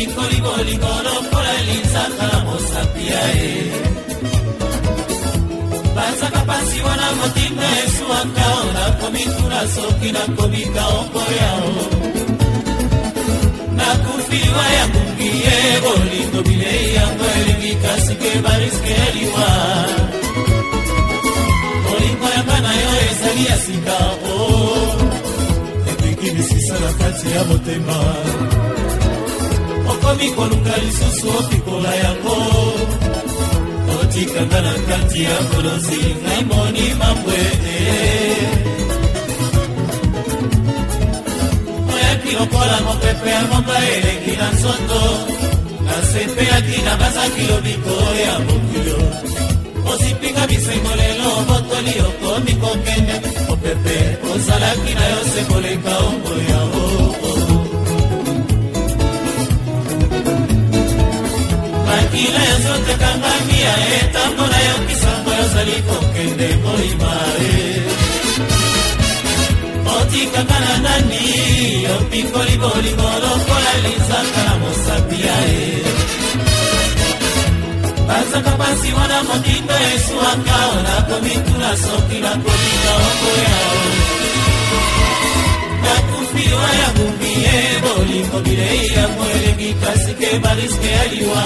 likolikolikono mpola linzaka na mosapi ya ye bazaka mpasi wana motima esuwaka o nakomituna soki nakobika okoyao nakufiwa ya kungi ye bolingo bilei yango elingi kasi ke bariske eliwa bolingo yanga na yo ezali ya sika o oh. epiki misisa na kati ya motema okomi koluka lisusu opikola yango otikanga na kati ya kolosi ngai moni mambwe oyaki lokola mopepe ya ngonga elengi na nzoto nasepeyaki na bazaki lobiko ya mokilo ozipinga bisengo lelo botoli okomi kokende mopepe ozalaki na yo sekoleka o etango nayoki sango yozali kokende molima e otikaka na nani opikoli bolingo lokola linzaka na mosapi ya e bazaka mpasi wana motindo eswaka onakomituna soki nakolinga okoyao nakufiwa ya bumbi ye bolingo bilei yango elengi kasi ke bariske ya liwa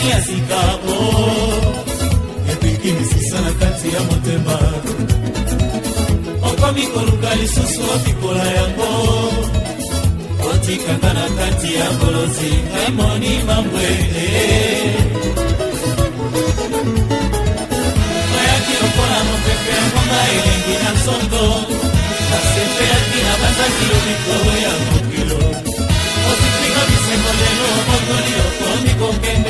ndani ya sikabo ebiki misisa na kati ya motema okomi koluka lisusu opikola yango otikanga na kati ya bolozi ngai moni mambwele nayaki lokola mopepe ya ngonga elengi na nsondo nasepelaki na banzakilo mikolo ya mokilo osiklinga bisengo lelo omongoli okomi kokende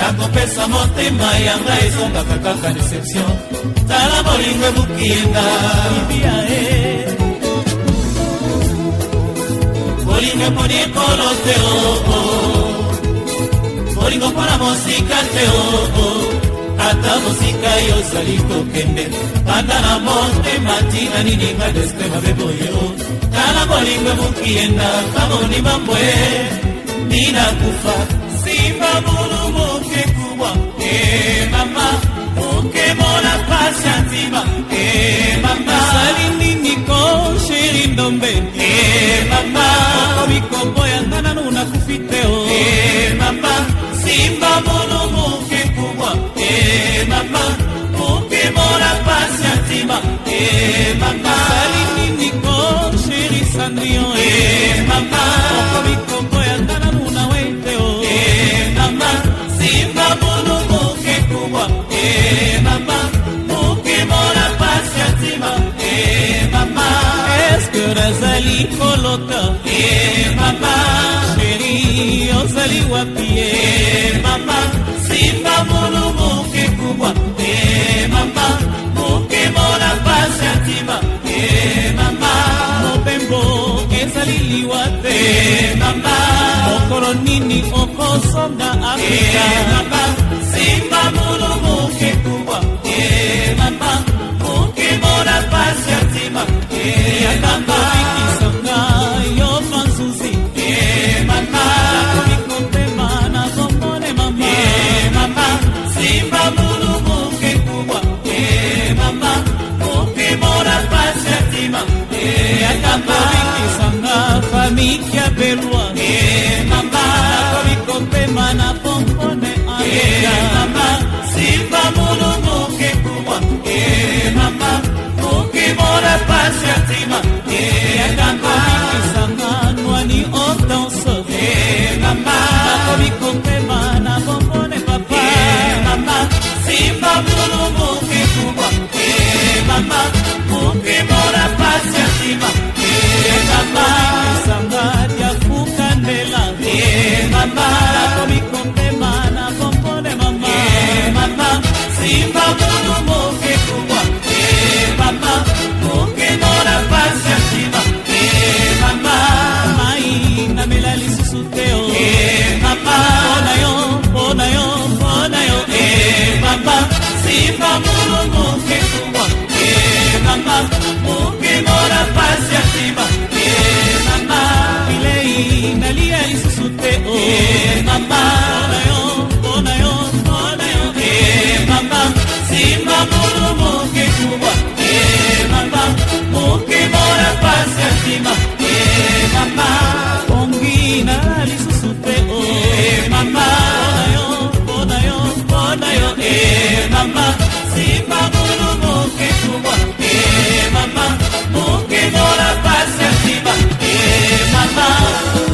nakopesa motema yanga ezongaka kaka deception tala molingo ebukiyenga ibia e eh. molingo eponi ekolo te oo oh, oh. molingo mpona mosika te oo oh, ata mosika yo ozali kokende banda na motema tina nininga despe mabe boye o tala molingo ebukiyenda kamoni mambwe ninakufa simba mulu moke kubwa e mama okemona pasi ya nzima e mama salini niko sheri ndombe e mama mikombo yanga nanu nakufi te o e mama simba mulu moke kutoka ye mama sheri ozali wapi ye mama simba mulumuke kubwa ye mama mokemona pasi atima ye mama mopembo ezali liwa te mama mokolo nini okosonda afrika mama simba mulumuke kubwa ye mama mokemona pasi atima ye mama nakobikisanga famiki ya belwa eh, nakobi kopema na pompone aleka eh, eh, simba mulungu kekuwa mama okimona pasi ya ntima pasi ya sima eh, mama bilei nalia lisusu te eh, mama mpona yo mpona yo mpona yo eh, mama simba molo moke kubwa mama mokimo ya pasi ya sima mama ongi na lisusu te mama mpona yo mpona yo mama simba molo moke kubwa mama my mouth.